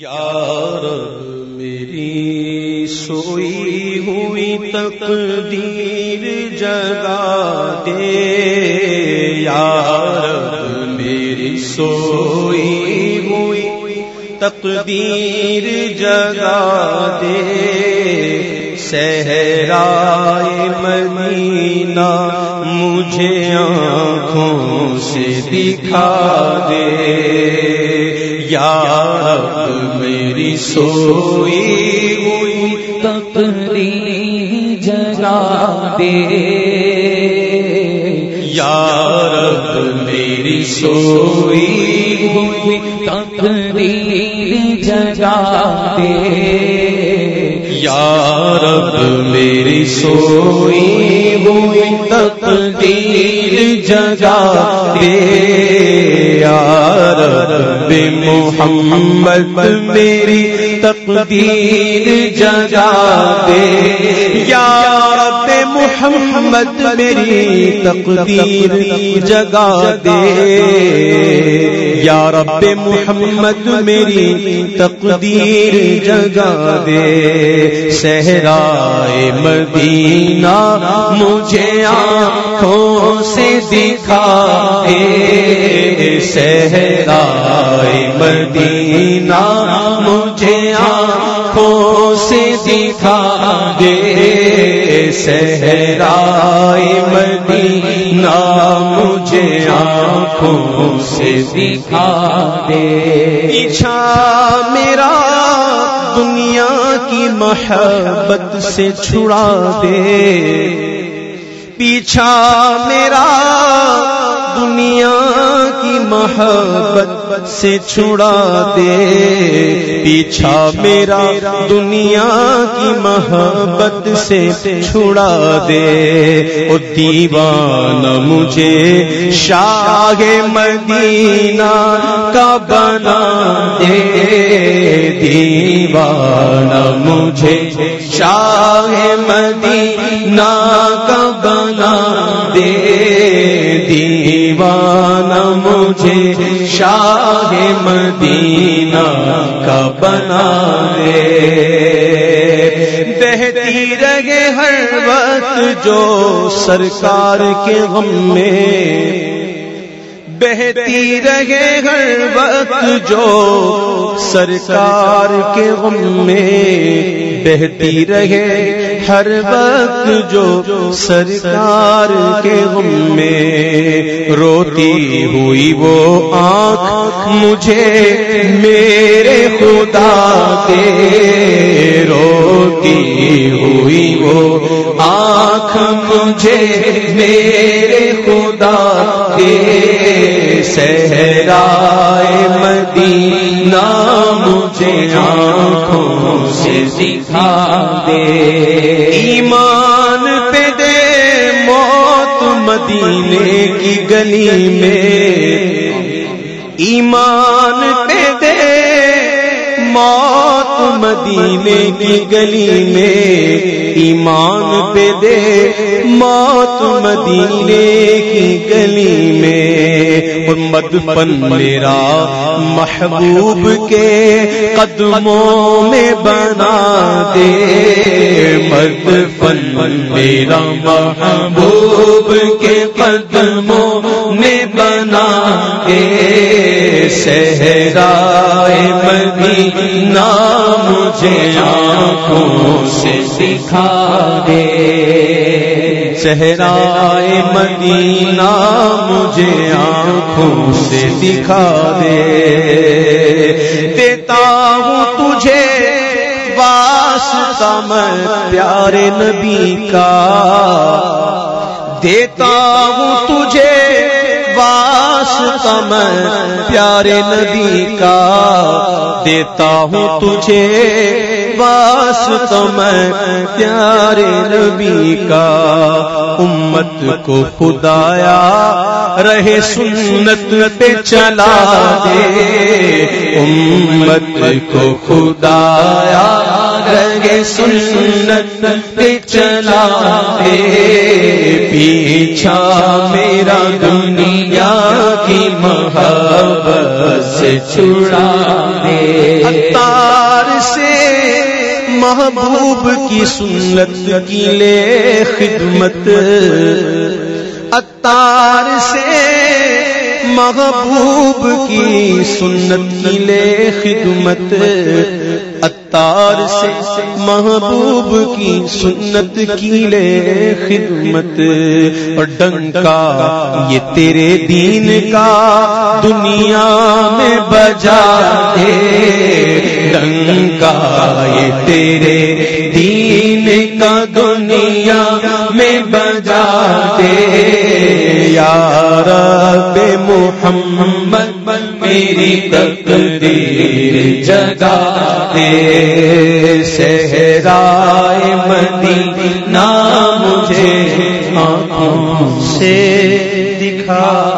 یار میری سوئی ہوئی تقدیر جگا دے۔ یار میری سوئی ہوئی تقدیر جگا دے۔ صحرائے مدینہ مجھے آنکھوں سے دکھا دے۔ یا میری سوئی ہوئی تقدیر جگا دے۔ یار میری سوئی ہوئی تقدیر جگا دے۔ یار میری سوئی ہوئی تقدیر جگا دے۔ بے محمد میری تقدیر جگا دے۔ یا محمد میری تقدیر جگا دے۔ یا رب محمد میری تقدیر جگا دے۔ صحرائے مدینہ مجھے آنکھوں سے دکھا دے صحرائے مدینہ مجھے آنکھوں سے دکھا دے صحرائے مدینہ مجھے آنکھوں سے دکھا دے۔ پیچھا میرا دنیا کی محبت سے چھڑا دے۔ پیچھا میرا دنیا محبت سے چھڑا دے۔ پیچھا میرا دنیا کی محبت سے چھڑا دے۔ او دیوان مجھے شاہ مدینہ کا بنا دے۔ دیوان مجھے شاہ مدینہ مجھے شاہ مدینہ کا بنا دے بہتی رہے ہر وقت جو سرکار کے غم میں۔ بہتی رہے ہر وقت جو سرکار کے غم میں۔ بہتی رہے ہر وقت جو سرکار کے غم میں روتی ہوئی وہ آنکھ مجھے میرے خدا کے روتی ہوئی وہ آنکھ مجھے میرے خدا کے صحرائے مدینہ مجھے آنکھوں گلی میں ایمان پہ دے موت مدینے کی گلی میں ایمان پہ دے موت مدینے کی گلی میں اور مد پن میرا محبوب کے قدموں میں بنا دے۔ مد پن میرا محبوب کے قدموں میں بنا دے۔ صحرائے مدینہ مجھے آنکھوں سے دکھا دے۔ صحرائے مدینہ مجھے آنکھوں سے دکھا دے۔ دیتا ہوں تجھے واسطہ میں پیارے نبی کا۔ دیتا ہوں تجھے واسطہ میں پیارے نبی کا۔ دیتا ہوں تجھے واسطہ میں پیارے نبی کا۔ امت کو خدایا، رہے سنت پہ چلا دے۔ امت کو خدایا، رہے سنت پہ چلا دے۔ پیچھا میرا دنیا کی محبت سے چھڑا۔ محبوب کی سنت کی لے خدمت۔ اتار سے محبوب کی سنت کی لے خدمت۔ اتار سے محبوب کی سنت کی لے خدمت۔ اور ڈنکا، یہ تیرے دین کا دنیا میں بجا دے۔ ڈنکا، یہ تیرے دین کا دنیا میں بجا دے۔ یار محمد میری تقدیر جگا دے صحرائے مدینہ مجھے آنکھوں سے دکھا